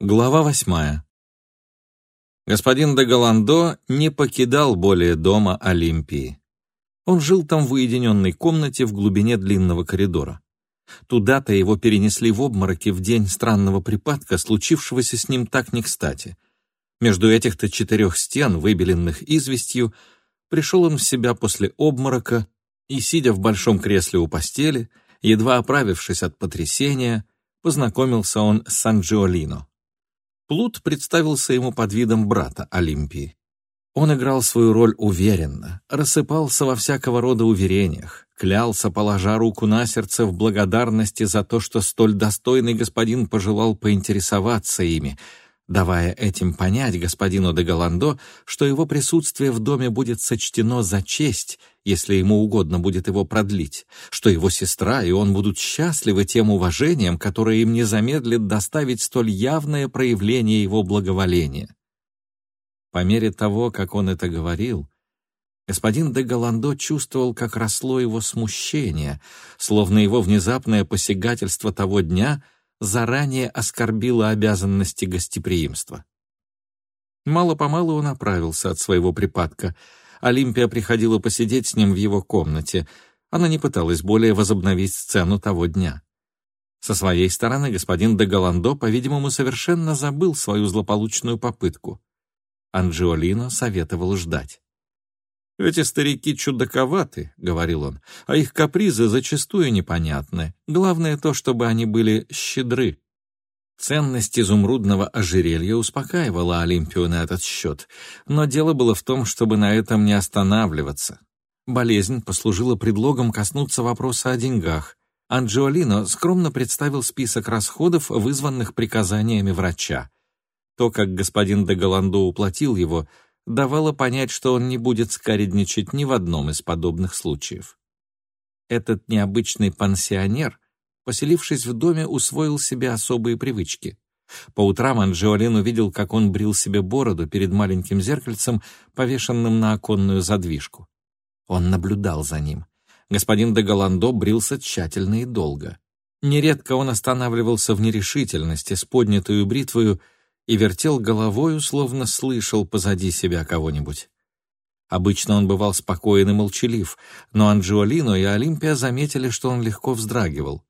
Глава восьмая. Господин де Голландо не покидал более дома Олимпии. Он жил там в уединенной комнате в глубине длинного коридора. Туда-то его перенесли в обмороке в день странного припадка, случившегося с ним так не кстати. Между этих-то четырех стен, выбеленных известью, пришел он в себя после обморока и, сидя в большом кресле у постели, едва оправившись от потрясения, познакомился он с Санджиолино. Плут представился ему под видом брата Олимпии. Он играл свою роль уверенно, рассыпался во всякого рода уверениях, клялся, положа руку на сердце в благодарности за то, что столь достойный господин пожелал поинтересоваться ими — давая этим понять господину де Голландо, что его присутствие в доме будет сочтено за честь, если ему угодно будет его продлить, что его сестра и он будут счастливы тем уважением, которое им не замедлит доставить столь явное проявление его благоволения. По мере того, как он это говорил, господин де Голландо чувствовал, как росло его смущение, словно его внезапное посягательство того дня — заранее оскорбила обязанности гостеприимства. Мало-помалу он оправился от своего припадка. Олимпия приходила посидеть с ним в его комнате. Она не пыталась более возобновить сцену того дня. Со своей стороны господин де Голландо, по-видимому, совершенно забыл свою злополучную попытку. Анджиолино советовал ждать. «Эти старики чудаковаты», — говорил он, — «а их капризы зачастую непонятны. Главное то, чтобы они были щедры». Ценность изумрудного ожерелья успокаивала Олимпию на этот счет, но дело было в том, чтобы на этом не останавливаться. Болезнь послужила предлогом коснуться вопроса о деньгах. Анджиолино скромно представил список расходов, вызванных приказаниями врача. То, как господин де Голландо уплатил его — давало понять, что он не будет скаредничать ни в одном из подобных случаев. Этот необычный пансионер, поселившись в доме, усвоил себе особые привычки. По утрам Анджиолин увидел, как он брил себе бороду перед маленьким зеркальцем, повешенным на оконную задвижку. Он наблюдал за ним. Господин де Голландо брился тщательно и долго. Нередко он останавливался в нерешительности с поднятую бритвою и вертел головой, словно слышал позади себя кого-нибудь. Обычно он бывал спокоен и молчалив, но Анджиолино и Олимпия заметили, что он легко вздрагивал.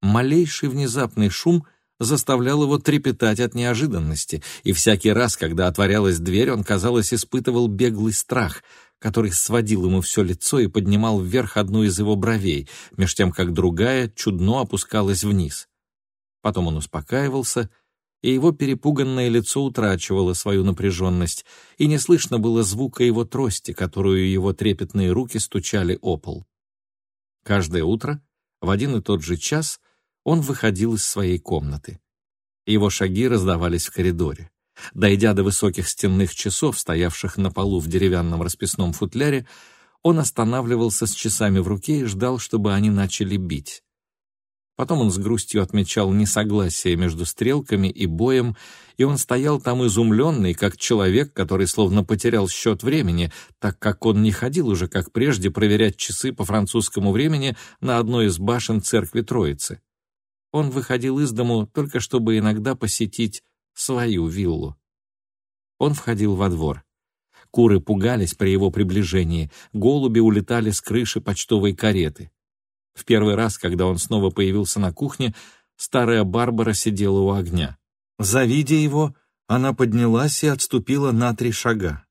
Малейший внезапный шум заставлял его трепетать от неожиданности, и всякий раз, когда отворялась дверь, он, казалось, испытывал беглый страх, который сводил ему все лицо и поднимал вверх одну из его бровей, меж тем как другая чудно опускалась вниз. Потом он успокаивался и его перепуганное лицо утрачивало свою напряженность, и не слышно было звука его трости, которую его трепетные руки стучали о пол. Каждое утро, в один и тот же час, он выходил из своей комнаты. Его шаги раздавались в коридоре. Дойдя до высоких стенных часов, стоявших на полу в деревянном расписном футляре, он останавливался с часами в руке и ждал, чтобы они начали бить. Потом он с грустью отмечал несогласие между стрелками и боем, и он стоял там изумленный, как человек, который словно потерял счет времени, так как он не ходил уже, как прежде, проверять часы по французскому времени на одной из башен церкви Троицы. Он выходил из дому только чтобы иногда посетить свою виллу. Он входил во двор. Куры пугались при его приближении, голуби улетали с крыши почтовой кареты. В первый раз, когда он снова появился на кухне, старая Барбара сидела у огня. Завидя его, она поднялась и отступила на три шага.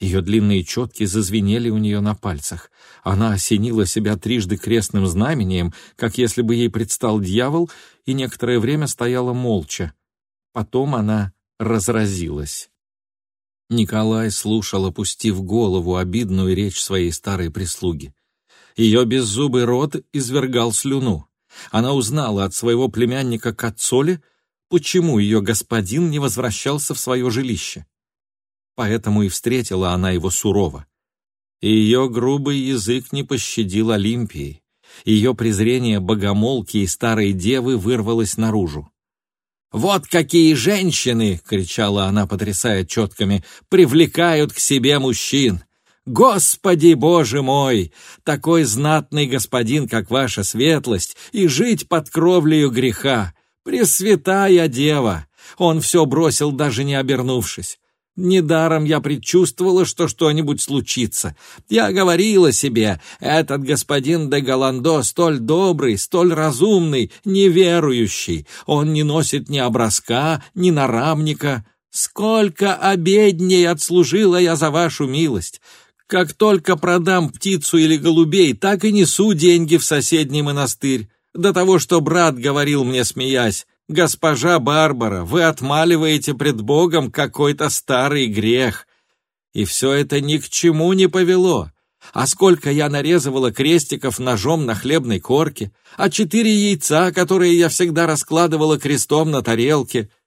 Ее длинные четки зазвенели у нее на пальцах. Она осенила себя трижды крестным знамением, как если бы ей предстал дьявол, и некоторое время стояла молча. Потом она разразилась. Николай слушал, опустив голову, обидную речь своей старой прислуги. Ее беззубый рот извергал слюну. Она узнала от своего племянника Кацоли, почему ее господин не возвращался в свое жилище. Поэтому и встретила она его сурово. Ее грубый язык не пощадил Олимпии. Ее презрение богомолки и старой девы вырвалось наружу. «Вот какие женщины!» — кричала она, потрясая четками, — «привлекают к себе мужчин! Господи Боже мой! Такой знатный господин, как ваша светлость, и жить под кровлею греха! Пресвятая Дева! Он все бросил, даже не обернувшись. Недаром я предчувствовала, что что-нибудь случится. Я говорила себе, этот господин де Голландо столь добрый, столь разумный, неверующий. Он не носит ни образка, ни нарамника. Сколько обедней отслужила я за вашу милость! Как только продам птицу или голубей, так и несу деньги в соседний монастырь. До того, что брат говорил мне, смеясь, «Госпожа Барбара, вы отмаливаете пред Богом какой-то старый грех». И все это ни к чему не повело. А сколько я нарезывала крестиков ножом на хлебной корке, а четыре яйца, которые я всегда раскладывала крестом на тарелке —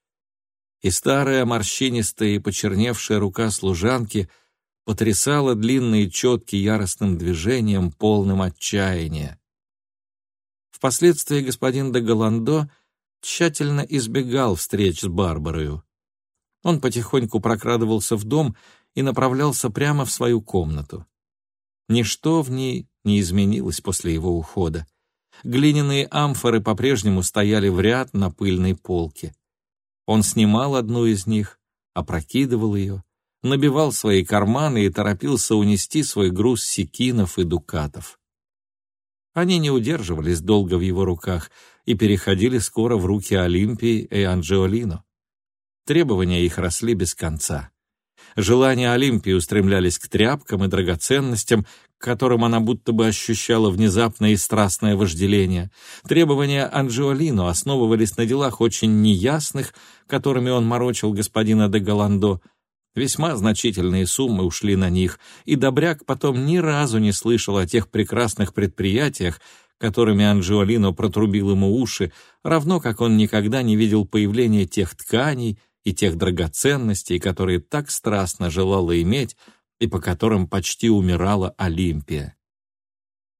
и старая морщинистая и почерневшая рука служанки потрясала длинные четки яростным движением, полным отчаяния. Впоследствии господин де Голландо тщательно избегал встреч с Барбарою. Он потихоньку прокрадывался в дом и направлялся прямо в свою комнату. Ничто в ней не изменилось после его ухода. Глиняные амфоры по-прежнему стояли в ряд на пыльной полке. Он снимал одну из них, опрокидывал ее, набивал свои карманы и торопился унести свой груз секинов и дукатов. Они не удерживались долго в его руках и переходили скоро в руки Олимпии и Анджиолино. Требования их росли без конца. Желания Олимпии устремлялись к тряпкам и драгоценностям, к которым она будто бы ощущала внезапное и страстное вожделение. Требования Анджиолино основывались на делах очень неясных, которыми он морочил господина де Голландо. Весьма значительные суммы ушли на них, и Добряк потом ни разу не слышал о тех прекрасных предприятиях, которыми Анджиолино протрубил ему уши, равно как он никогда не видел появления тех тканей и тех драгоценностей, которые так страстно желала иметь, и по которым почти умирала Олимпия.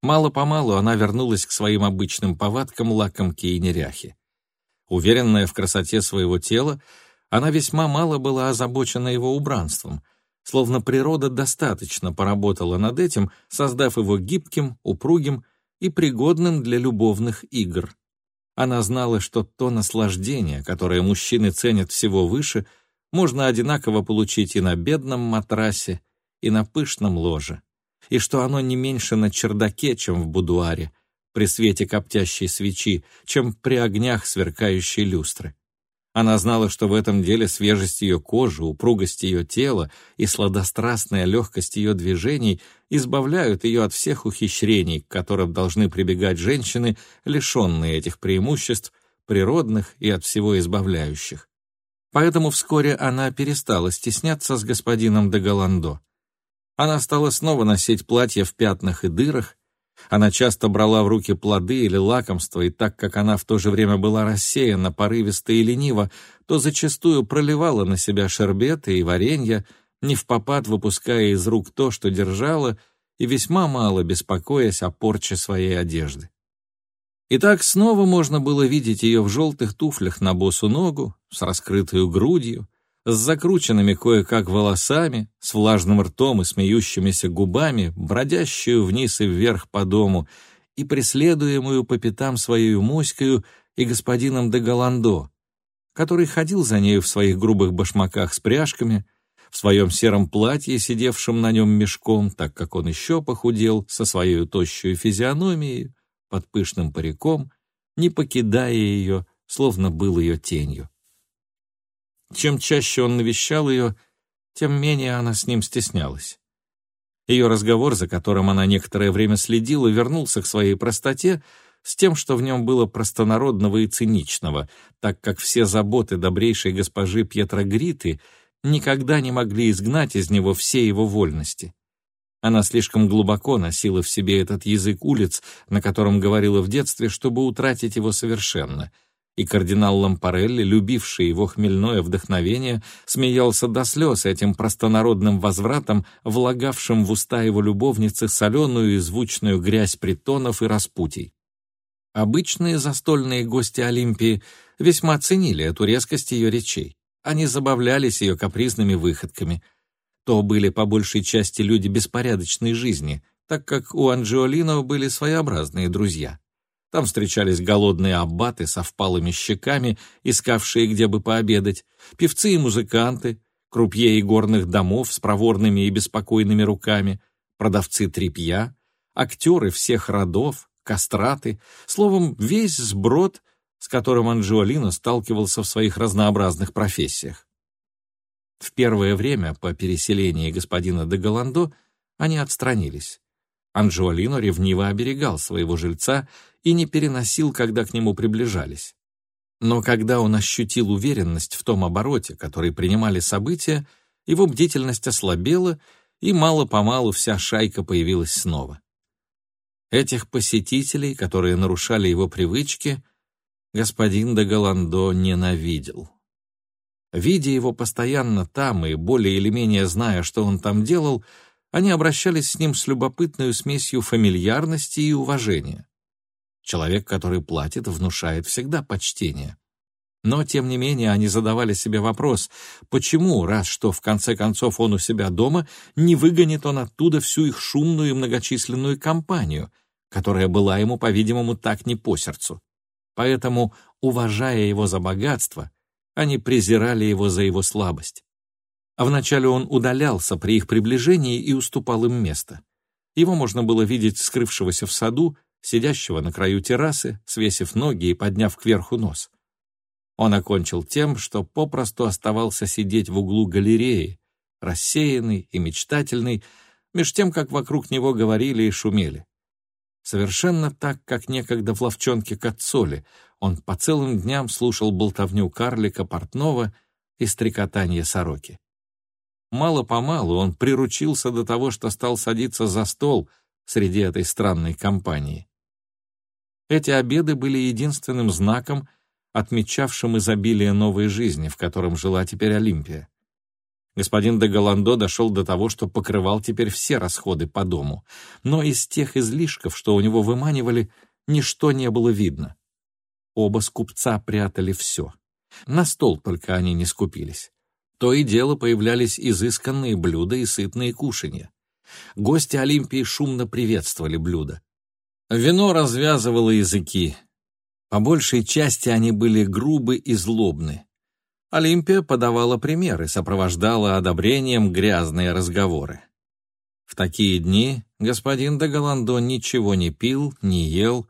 Мало-помалу она вернулась к своим обычным повадкам лакомки и неряхи. Уверенная в красоте своего тела, она весьма мало была озабочена его убранством, словно природа достаточно поработала над этим, создав его гибким, упругим и пригодным для любовных игр. Она знала, что то наслаждение, которое мужчины ценят всего выше, можно одинаково получить и на бедном матрасе, и на пышном ложе, и что оно не меньше на чердаке, чем в будуаре, при свете коптящей свечи, чем при огнях сверкающей люстры. Она знала, что в этом деле свежесть ее кожи, упругость ее тела и сладострастная легкость ее движений избавляют ее от всех ухищрений, к которым должны прибегать женщины, лишенные этих преимуществ, природных и от всего избавляющих. Поэтому вскоре она перестала стесняться с господином де Голландо. Она стала снова носить платья в пятнах и дырах. Она часто брала в руки плоды или лакомства, и так как она в то же время была рассеяна, порывиста и ленива, то зачастую проливала на себя шербеты и варенья, не в попад выпуская из рук то, что держала, и весьма мало беспокоясь о порче своей одежды. И так снова можно было видеть ее в желтых туфлях на босу ногу, с раскрытой грудью, с закрученными кое-как волосами, с влажным ртом и смеющимися губами, бродящую вниз и вверх по дому и преследуемую по пятам своей моською и господином де Голландо, который ходил за нею в своих грубых башмаках с пряжками, в своем сером платье, сидевшем на нем мешком, так как он еще похудел со своей тощей физиономией, под пышным париком, не покидая ее, словно был ее тенью. Чем чаще он навещал ее, тем менее она с ним стеснялась. Ее разговор, за которым она некоторое время следила, вернулся к своей простоте с тем, что в нем было простонародного и циничного, так как все заботы добрейшей госпожи Пьетро Гриты никогда не могли изгнать из него все его вольности. Она слишком глубоко носила в себе этот язык улиц, на котором говорила в детстве, чтобы утратить его совершенно — и кардинал Лампарелли, любивший его хмельное вдохновение, смеялся до слез этим простонародным возвратом, влагавшим в уста его любовницы соленую и звучную грязь притонов и распутий. Обычные застольные гости Олимпии весьма ценили эту резкость ее речей. Они забавлялись ее капризными выходками. То были по большей части люди беспорядочной жизни, так как у Анджиолино были своеобразные друзья. Там встречались голодные аббаты со впалыми щеками, искавшие, где бы пообедать, певцы и музыканты, крупье и горных домов с проворными и беспокойными руками, продавцы тряпья, актеры всех родов, кастраты, словом, весь сброд, с которым Анджиолино сталкивался в своих разнообразных профессиях. В первое время по переселении господина де Голландо они отстранились. Анджиолино ревниво оберегал своего жильца и не переносил, когда к нему приближались. Но когда он ощутил уверенность в том обороте, который принимали события, его бдительность ослабела, и мало-помалу вся шайка появилась снова. Этих посетителей, которые нарушали его привычки, господин де Голландо ненавидел. Видя его постоянно там и более или менее зная, что он там делал, они обращались с ним с любопытной смесью фамильярности и уважения. Человек, который платит, внушает всегда почтение. Но, тем не менее, они задавали себе вопрос, почему, раз что в конце концов он у себя дома, не выгонит он оттуда всю их шумную и многочисленную компанию, которая была ему, по-видимому, так не по сердцу. Поэтому, уважая его за богатство, они презирали его за его слабость. А вначале он удалялся при их приближении и уступал им место. Его можно было видеть скрывшегося в саду, сидящего на краю террасы, свесив ноги и подняв кверху нос. Он окончил тем, что попросту оставался сидеть в углу галереи, рассеянный и мечтательный, меж тем, как вокруг него говорили и шумели. Совершенно так, как некогда в ловчонке Кацоли, он по целым дням слушал болтовню карлика портного и стрекотание сороки. Мало-помалу он приручился до того, что стал садиться за стол среди этой странной компании. Эти обеды были единственным знаком, отмечавшим изобилие новой жизни, в котором жила теперь Олимпия. Господин де Голландо дошел до того, что покрывал теперь все расходы по дому, но из тех излишков, что у него выманивали, ничто не было видно. Оба скупца прятали все. На стол только они не скупились. То и дело появлялись изысканные блюда и сытные кушанья. Гости Олимпии шумно приветствовали блюда. Вино развязывало языки. По большей части они были грубы и злобны. Олимпия подавала примеры, сопровождала одобрением грязные разговоры. В такие дни господин де Голландо ничего не пил, не ел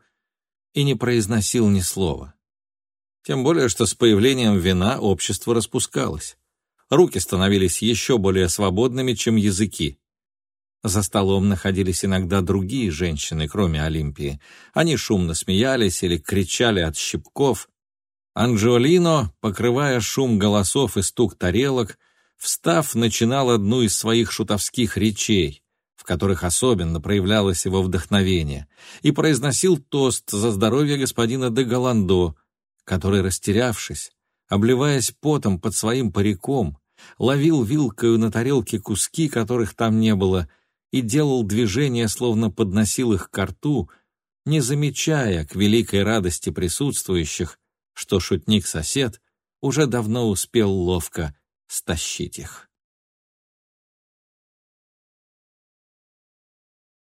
и не произносил ни слова. Тем более, что с появлением вина общество распускалось. Руки становились еще более свободными, чем языки. За столом находились иногда другие женщины, кроме Олимпии. Они шумно смеялись или кричали от щипков. Анджиолино, покрывая шум голосов и стук тарелок, встав, начинал одну из своих шутовских речей, в которых особенно проявлялось его вдохновение, и произносил тост за здоровье господина де Голландо, который, растерявшись, обливаясь потом под своим париком, ловил вилкою на тарелке куски, которых там не было, и делал движения, словно подносил их к рту, не замечая, к великой радости присутствующих, что шутник-сосед уже давно успел ловко стащить их.